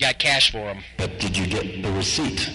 got cash for them. But did you get the receipt?